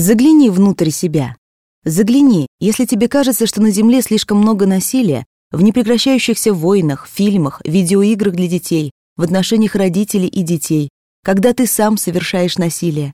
Загляни внутрь себя. Загляни, если тебе кажется, что на Земле слишком много насилия, в непрекращающихся войнах, фильмах, видеоиграх для детей, в отношениях родителей и детей, когда ты сам совершаешь насилие.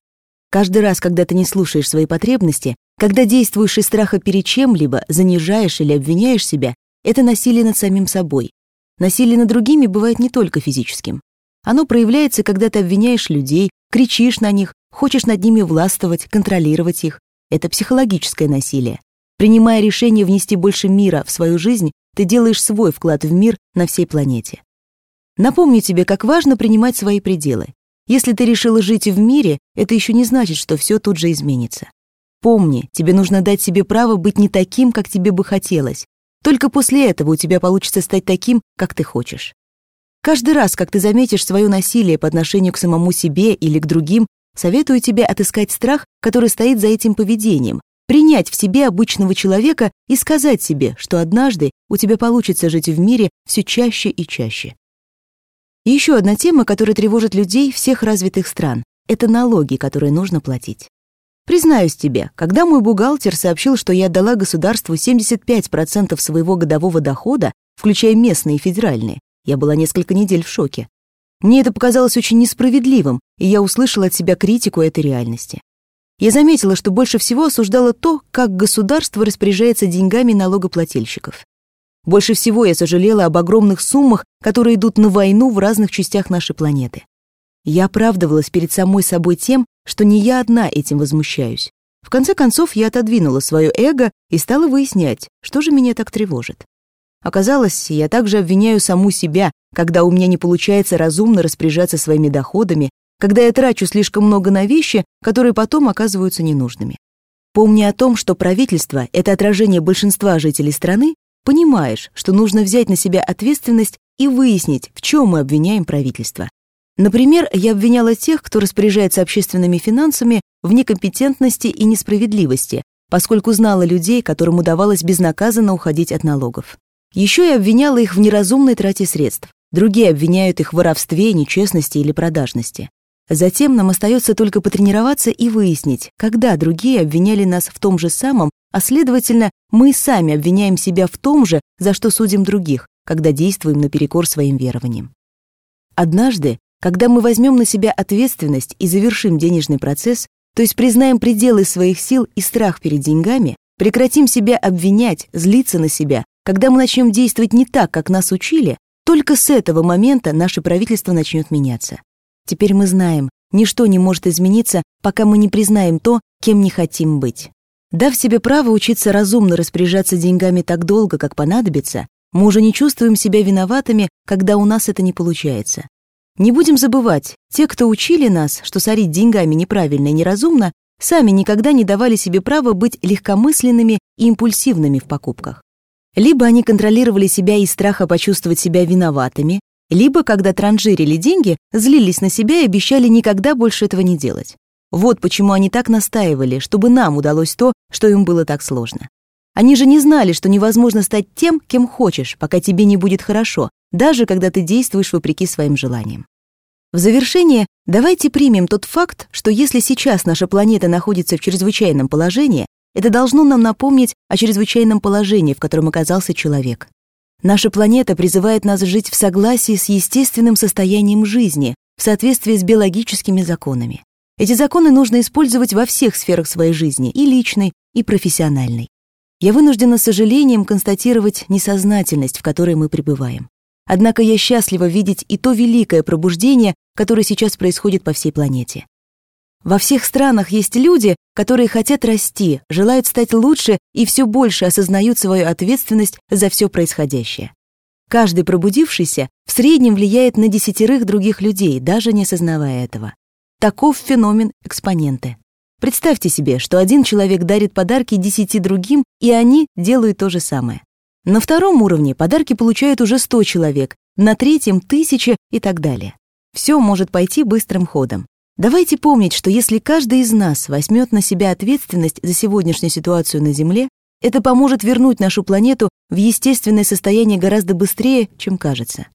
Каждый раз, когда ты не слушаешь свои потребности, когда действуешь из страха перед чем-либо, занижаешь или обвиняешь себя, это насилие над самим собой. Насилие над другими бывает не только физическим. Оно проявляется, когда ты обвиняешь людей, кричишь на них, хочешь над ними властвовать, контролировать их. Это психологическое насилие. Принимая решение внести больше мира в свою жизнь, ты делаешь свой вклад в мир на всей планете. Напомню тебе, как важно принимать свои пределы. Если ты решила жить в мире, это еще не значит, что все тут же изменится. Помни, тебе нужно дать себе право быть не таким, как тебе бы хотелось. Только после этого у тебя получится стать таким, как ты хочешь. Каждый раз, как ты заметишь свое насилие по отношению к самому себе или к другим, советую тебе отыскать страх, который стоит за этим поведением, принять в себе обычного человека и сказать себе, что однажды у тебя получится жить в мире все чаще и чаще. Еще одна тема, которая тревожит людей всех развитых стран — это налоги, которые нужно платить. Признаюсь тебе, когда мой бухгалтер сообщил, что я отдала государству 75% своего годового дохода, включая местные и федеральные, я была несколько недель в шоке. Мне это показалось очень несправедливым, и я услышала от себя критику этой реальности. Я заметила, что больше всего осуждала то, как государство распоряжается деньгами налогоплательщиков. Больше всего я сожалела об огромных суммах, которые идут на войну в разных частях нашей планеты. Я оправдывалась перед самой собой тем, что не я одна этим возмущаюсь. В конце концов, я отодвинула свое эго и стала выяснять, что же меня так тревожит. Оказалось, я также обвиняю саму себя, когда у меня не получается разумно распоряжаться своими доходами, когда я трачу слишком много на вещи, которые потом оказываются ненужными. Помня о том, что правительство — это отражение большинства жителей страны, понимаешь, что нужно взять на себя ответственность и выяснить, в чем мы обвиняем правительство. Например, я обвиняла тех, кто распоряжается общественными финансами в некомпетентности и несправедливости, поскольку знала людей, которым удавалось безнаказанно уходить от налогов. Еще я обвиняла их в неразумной трате средств. Другие обвиняют их в воровстве, нечестности или продажности. Затем нам остается только потренироваться и выяснить, когда другие обвиняли нас в том же самом, а следовательно, мы сами обвиняем себя в том же, за что судим других, когда действуем наперекор своим верованиям. Однажды когда мы возьмем на себя ответственность и завершим денежный процесс, то есть признаем пределы своих сил и страх перед деньгами, прекратим себя обвинять, злиться на себя, когда мы начнем действовать не так, как нас учили, только с этого момента наше правительство начнет меняться. Теперь мы знаем, ничто не может измениться, пока мы не признаем то, кем не хотим быть. Дав себе право учиться разумно распоряжаться деньгами так долго, как понадобится, мы уже не чувствуем себя виноватыми, когда у нас это не получается. Не будем забывать, те, кто учили нас, что сорить деньгами неправильно и неразумно, сами никогда не давали себе права быть легкомысленными и импульсивными в покупках. Либо они контролировали себя из страха почувствовать себя виноватыми, либо, когда транжирили деньги, злились на себя и обещали никогда больше этого не делать. Вот почему они так настаивали, чтобы нам удалось то, что им было так сложно. Они же не знали, что невозможно стать тем, кем хочешь, пока тебе не будет хорошо, даже когда ты действуешь вопреки своим желаниям. В завершение давайте примем тот факт, что если сейчас наша планета находится в чрезвычайном положении, это должно нам напомнить о чрезвычайном положении, в котором оказался человек. Наша планета призывает нас жить в согласии с естественным состоянием жизни, в соответствии с биологическими законами. Эти законы нужно использовать во всех сферах своей жизни, и личной, и профессиональной. Я вынуждена с сожалением констатировать несознательность, в которой мы пребываем. Однако я счастлива видеть и то великое пробуждение, которое сейчас происходит по всей планете. Во всех странах есть люди, которые хотят расти, желают стать лучше и все больше осознают свою ответственность за все происходящее. Каждый пробудившийся в среднем влияет на десятерых других людей, даже не осознавая этого. Таков феномен экспоненты. Представьте себе, что один человек дарит подарки десяти другим, и они делают то же самое. На втором уровне подарки получают уже 100 человек, на третьем — тысяча и так далее. Все может пойти быстрым ходом. Давайте помнить, что если каждый из нас возьмет на себя ответственность за сегодняшнюю ситуацию на Земле, это поможет вернуть нашу планету в естественное состояние гораздо быстрее, чем кажется.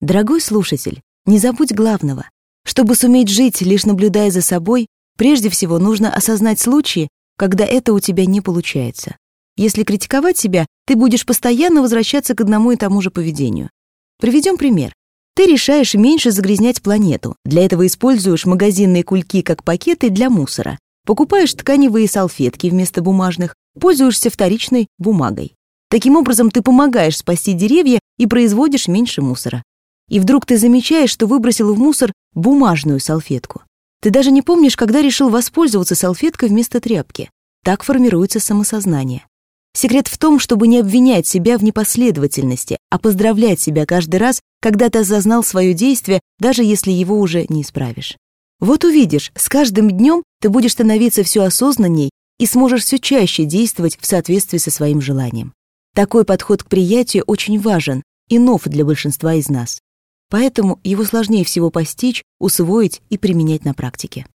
Дорогой слушатель, не забудь главного. Чтобы суметь жить, лишь наблюдая за собой, Прежде всего, нужно осознать случаи, когда это у тебя не получается. Если критиковать себя, ты будешь постоянно возвращаться к одному и тому же поведению. Приведем пример. Ты решаешь меньше загрязнять планету. Для этого используешь магазинные кульки как пакеты для мусора. Покупаешь тканевые салфетки вместо бумажных, пользуешься вторичной бумагой. Таким образом, ты помогаешь спасти деревья и производишь меньше мусора. И вдруг ты замечаешь, что выбросил в мусор бумажную салфетку. Ты даже не помнишь, когда решил воспользоваться салфеткой вместо тряпки. Так формируется самосознание. Секрет в том, чтобы не обвинять себя в непоследовательности, а поздравлять себя каждый раз, когда ты осознал свое действие, даже если его уже не исправишь. Вот увидишь, с каждым днем ты будешь становиться все осознанней и сможешь все чаще действовать в соответствии со своим желанием. Такой подход к приятию очень важен и нов для большинства из нас. Поэтому его сложнее всего постичь, усвоить и применять на практике.